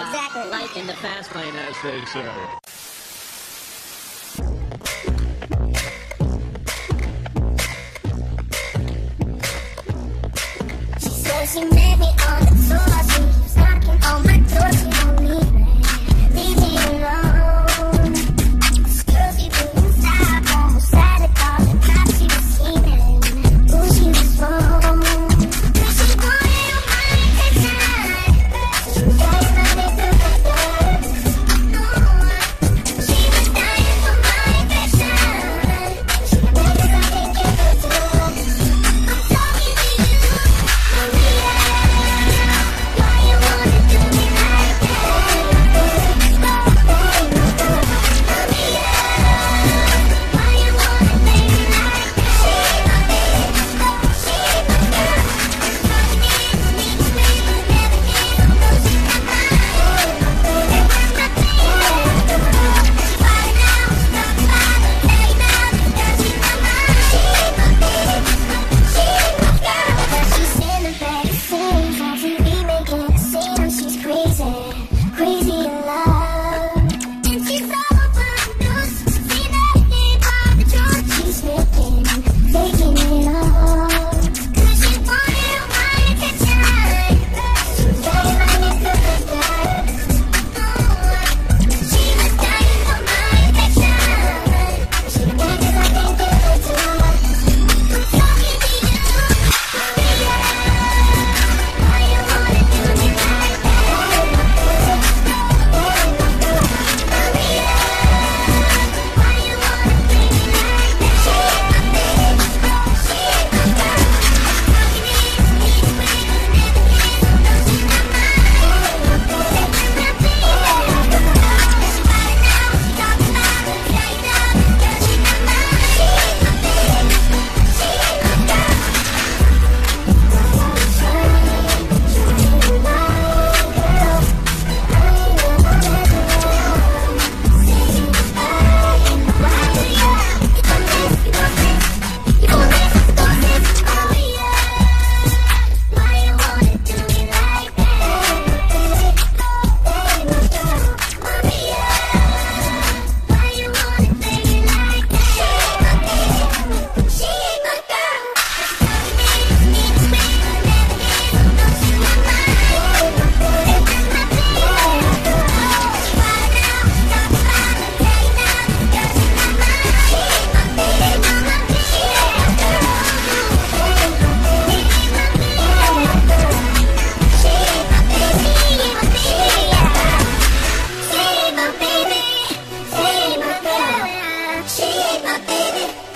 Exactly. Like in the fast lane, as they say. She said she met me on the floor. She was knocking on my door. She my baby.